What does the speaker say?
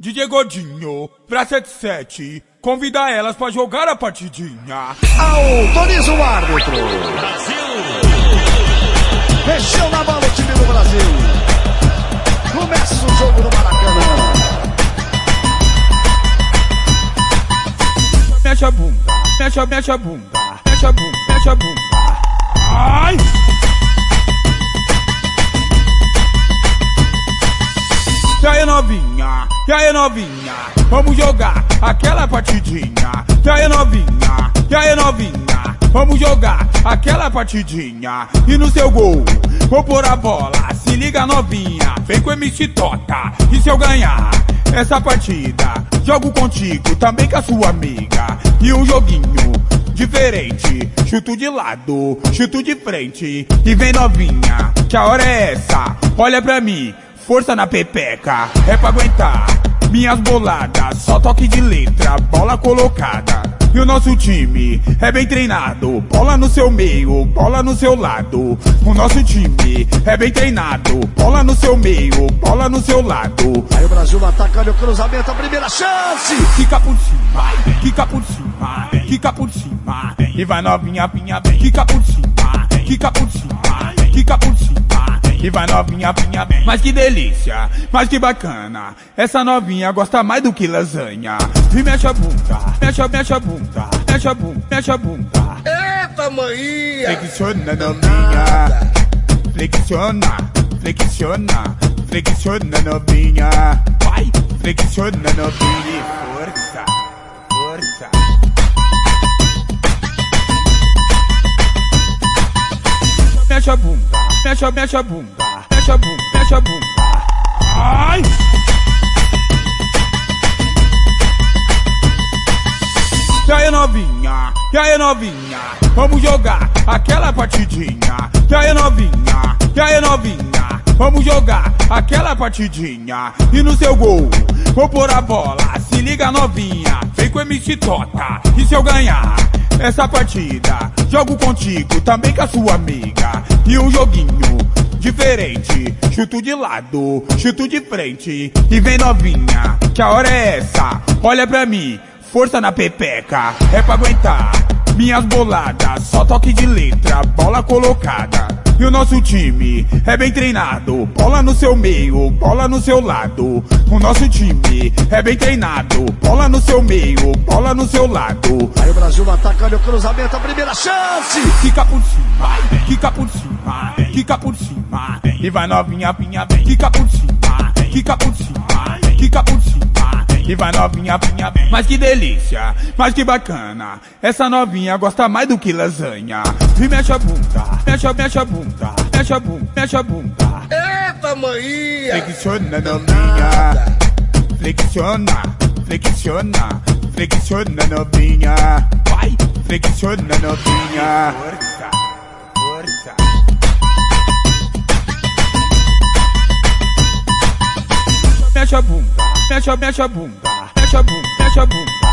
DJ Godinho, pra 77, convida elas pra jogar a partidinha. Autoriza o árbitro. Brasil! Mexeu na bola o time do Brasil. Começa o jogo no Maracanã. Mexe a bunda, mexe mexe a bunda, mexe a bunda, mexe a bunda. Ai! E aí novinha, e aí novinha, vamos jogar aquela partidinha. E aí novinha, e aí novinha, vamos jogar aquela partidinha. E no seu gol, vou pôr a bola, se liga novinha, vem com MC Tota. E se eu ganhar essa partida, jogo contigo, também com a sua amiga. E um joguinho diferente, chuto de lado, chuto de frente. E vem novinha, que a hora é essa, olha pra mim. Força na pepeca, é pra aguentar minhas boladas, só toque de letra, bola colocada. E o nosso time é bem treinado, bola no seu meio, bola no seu lado. O nosso time é bem treinado, bola no seu meio, bola no seu lado. Aí o Brasil ataca, olha o cruzamento, a primeira chance. Quica por cima, quica por cima, quica por cima. E vai novinha, pinha bem, quica por cima, quica por cima, quica por cima. E vai novinha, pinha bem. Mas que delícia, mas que bacana. Essa novinha gosta mais do que lasanha. E mexe a bunda, mexe mexe a bunda, mexe a bunda, mexe a bunda. Eita, maninha! Flexiona novinha, flexiona, flexiona, flexiona novinha. Vai, flexiona novinha. Força, força. Mexe a bunda, mexe mexe a bunda, mexe a bunda, mexe a bunda. Ai! E aí novinha, e aí novinha, vamos jogar aquela partidinha. E aí novinha, e aí novinha, vamos jogar aquela partidinha. E no seu gol, vou pôr a bola, se liga novinha, vem com MC Tota. E se eu ganhar essa partida, jogo contigo, também com a sua amiga. E um joguinho diferente, chuto de lado, chuto de frente. E vem novinha, que a hora é essa, olha pra mim. Força na pepeca, é pra aguentar minhas boladas, só toque de letra, bola colocada. E o nosso time é bem treinado, bola no seu meio, bola no seu lado. O nosso time é bem treinado, bola no seu meio, bola no seu lado. Aí o Brasil ataca, olha o cruzamento, a primeira chance. Quica por cima, quica por cima, quica por cima. E vai novinha, pinha bem, quica por cima, quica por cima. E vai novinha, pinha bem. Mas que delícia, mas que bacana. Essa novinha gosta mais do que lasanha. E mexe a bunda, mexe a, mexe a bunda, mexe a bunda, mexe a bunda. Eita, maninha! Flexiona novinha, flexiona, flexiona, flexiona novinha. Vai, flexiona novinha. Força, força. Mexe a bunda, mexe mexe a bunda, mexe a bunda, mexe a bunda.